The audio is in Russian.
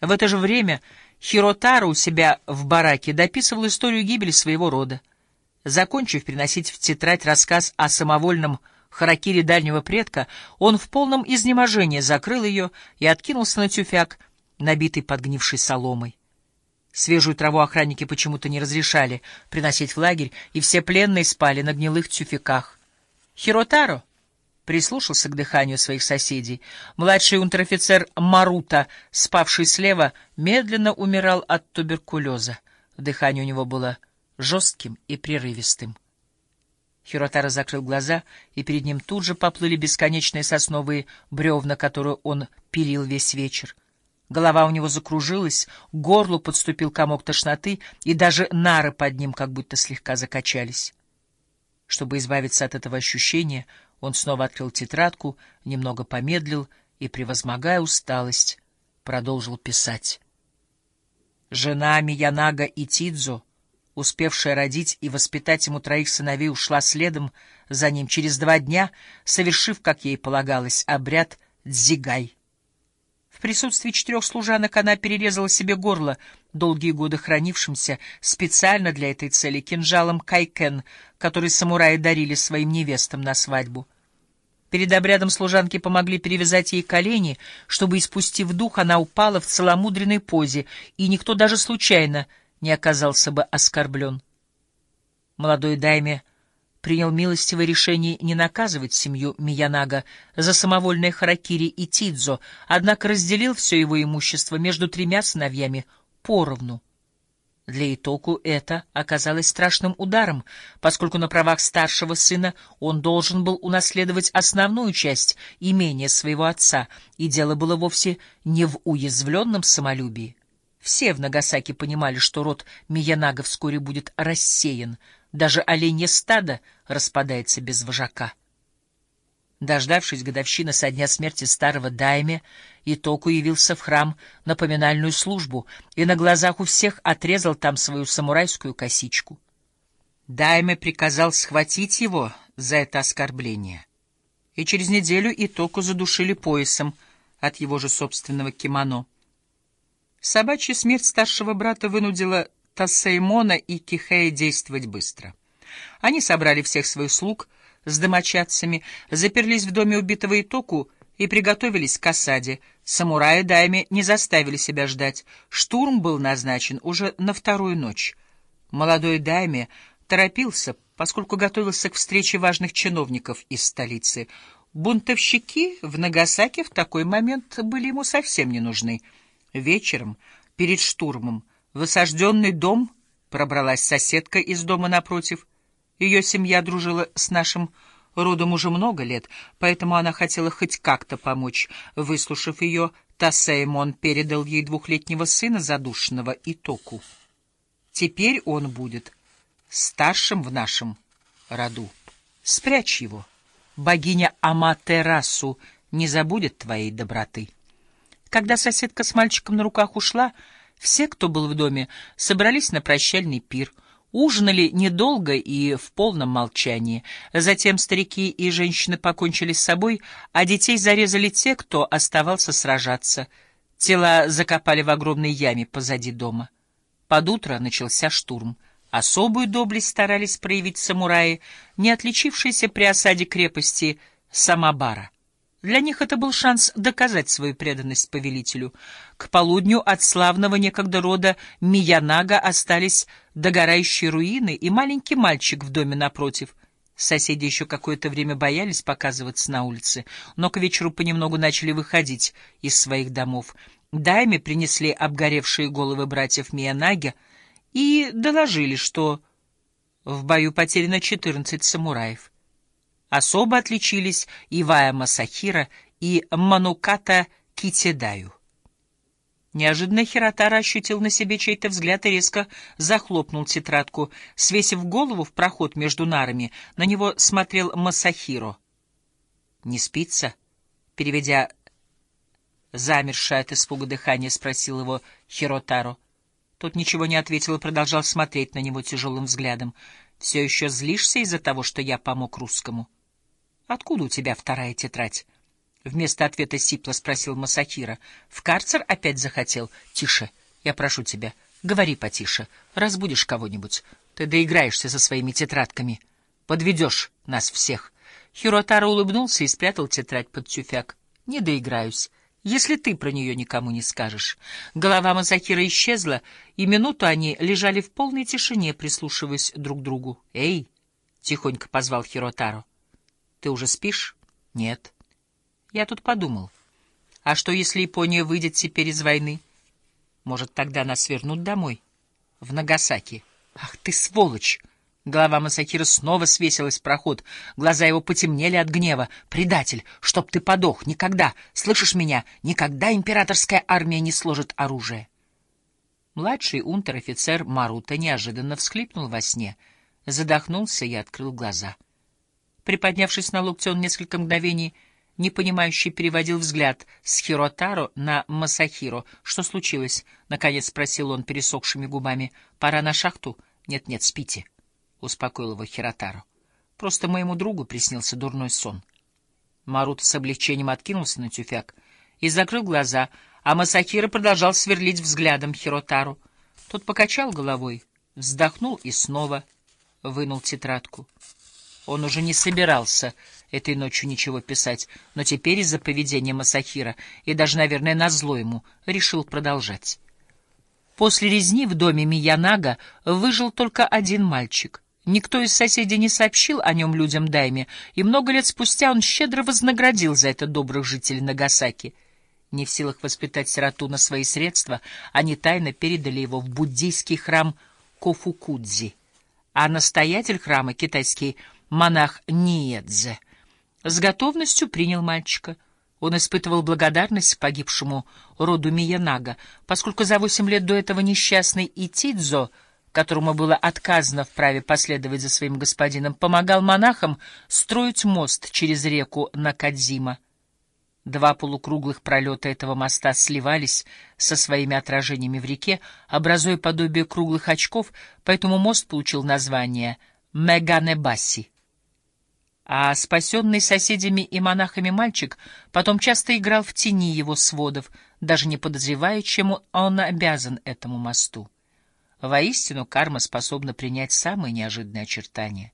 В это же время Хиротара у себя в бараке дописывал историю гибели своего рода. Закончив приносить в тетрадь рассказ о самовольном харакире дальнего предка, он в полном изнеможении закрыл ее и откинулся на тюфяк, набитый подгнившей соломой. Свежую траву охранники почему-то не разрешали приносить в лагерь, и все пленные спали на гнилых тюфяках. Хиротаро прислушался к дыханию своих соседей. Младший унтер-офицер Марута, спавший слева, медленно умирал от туберкулеза. Дыхание у него было жестким и прерывистым. Хиротара закрыл глаза, и перед ним тут же поплыли бесконечные сосновые бревна, которые он пилил весь вечер. Голова у него закружилась, к горлу подступил комок тошноты, и даже нары под ним как будто слегка закачались. Чтобы избавиться от этого ощущения, он снова открыл тетрадку, немного помедлил и, превозмогая усталость, продолжил писать. Жена Миянага и Тидзо, успевшая родить и воспитать ему троих сыновей, ушла следом за ним через два дня, совершив, как ей полагалось, обряд дзигай. В присутствии четырех служанок она перерезала себе горло, долгие годы хранившимся специально для этой цели кинжалом кайкен, который самураи дарили своим невестам на свадьбу. Перед обрядом служанки помогли перевязать ей колени, чтобы, испустив дух, она упала в целомудренной позе, и никто даже случайно не оказался бы оскорблен. Молодой дайме принял милостивое решение не наказывать семью Миянага за самовольное харакири и Тидзо, однако разделил все его имущество между тремя сыновьями поровну. Для Итоку это оказалось страшным ударом, поскольку на правах старшего сына он должен был унаследовать основную часть имения своего отца, и дело было вовсе не в уязвленном самолюбии. Все в Нагасаки понимали, что род Миянага вскоре будет рассеян — даже оленье стадо распадается без вожака. Дождавшись годовщины со дня смерти старого Дайме, Итоку явился в храм на поминальную службу и на глазах у всех отрезал там свою самурайскую косичку. Дайме приказал схватить его за это оскорбление. И через неделю Итоку задушили поясом от его же собственного кимоно. Собачья смерть старшего брата вынудила Тасеймона и Кихея действовать быстро. Они собрали всех своих слуг с домочадцами, заперлись в доме убитого Итоку и приготовились к осаде. Самураи Дайме не заставили себя ждать. Штурм был назначен уже на вторую ночь. Молодой Дайме торопился, поскольку готовился к встрече важных чиновников из столицы. Бунтовщики в Нагасаке в такой момент были ему совсем не нужны. Вечером, перед штурмом, в осажденный дом пробралась соседка из дома напротив. Ее семья дружила с нашим родом уже много лет, поэтому она хотела хоть как-то помочь. Выслушав ее, Тасеймон передал ей двухлетнего сына, задушенного Итоку. Теперь он будет старшим в нашем роду. Спрячь его. Богиня Аматерасу не забудет твоей доброты. Когда соседка с мальчиком на руках ушла, все, кто был в доме, собрались на прощальный пир. Ужинали недолго и в полном молчании. Затем старики и женщины покончили с собой, а детей зарезали те, кто оставался сражаться. Тела закопали в огромной яме позади дома. Под утро начался штурм. Особую доблесть старались проявить самураи, не отличившиеся при осаде крепости Самабара. Для них это был шанс доказать свою преданность повелителю. К полудню от славного некогда рода Миянага остались догорающие руины и маленький мальчик в доме напротив. Соседи еще какое-то время боялись показываться на улице, но к вечеру понемногу начали выходить из своих домов. Дайме принесли обгоревшие головы братьев Миянаги и доложили, что в бою потеряно четырнадцать самураев. Особо отличились Ивая Масахира и Мануката Китедаю. Неожиданно Хиротара ощутил на себе чей-то взгляд и резко захлопнул тетрадку. Свесив голову в проход между нарами, на него смотрел Масахиро. «Не спится?» Переведя замершее от испуга дыхание, спросил его Хиротаро. Тот ничего не ответил и продолжал смотреть на него тяжелым взглядом. «Все еще злишься из-за того, что я помог русскому?» Откуда у тебя вторая тетрадь? Вместо ответа сипло спросил Масахира. В карцер опять захотел? Тише, я прошу тебя. Говори потише. Разбудишь кого-нибудь. Ты доиграешься со своими тетрадками. Подведешь нас всех. Хиротаро улыбнулся и спрятал тетрадь под тюфяк. Не доиграюсь, если ты про нее никому не скажешь. Голова Масахира исчезла, и минуту они лежали в полной тишине, прислушиваясь друг к другу. «Эй!» — тихонько позвал Хиротаро. «Ты уже спишь?» «Нет». Я тут подумал. А что, если Япония выйдет теперь из войны? Может, тогда нас вернут домой? В Нагасаки. Ах ты сволочь! Голова Масакира снова свесилась в проход. Глаза его потемнели от гнева. «Предатель! Чтоб ты подох! Никогда! Слышишь меня? Никогда императорская армия не сложит оружие!» Младший унтер-офицер Марута неожиданно всхлипнул во сне, задохнулся и открыл глаза. Приподнявшись на локте, он несколько мгновений непонимающе переводил взгляд с Хиротаро на Масахиро. «Что случилось?» — наконец спросил он пересохшими губами. «Пора на шахту?» «Нет-нет, спите», — успокоил его Хиротаро. «Просто моему другу приснился дурной сон». Маруто с облегчением откинулся на тюфяк и закрыл глаза, а Масахиро продолжал сверлить взглядом Хиротару. Тот покачал головой, вздохнул и снова вынул тетрадку. Он уже не собирался этой ночью ничего писать, но теперь из-за поведения Масахира и даже, наверное, назло ему решил продолжать. После резни в доме Миянага выжил только один мальчик. Никто из соседей не сообщил о нем людям Дайме, и много лет спустя он щедро вознаградил за это добрых жителей Нагасаки. Не в силах воспитать сироту на свои средства, они тайно передали его в буддийский храм Кофукудзи, а настоятель храма, китайский монах Ниедзе, с готовностью принял мальчика. Он испытывал благодарность погибшему роду Миянага, поскольку за восемь лет до этого несчастный Итидзо, которому было отказано в праве последовать за своим господином, помогал монахам строить мост через реку Накадзима. Два полукруглых пролета этого моста сливались со своими отражениями в реке, образуя подобие круглых очков, поэтому мост получил название Меганебаси а спасенный соседями и монахами мальчик потом часто играл в тени его сводов, даже не подозревая, чему он обязан этому мосту. Воистину, карма способна принять самые неожиданные очертания.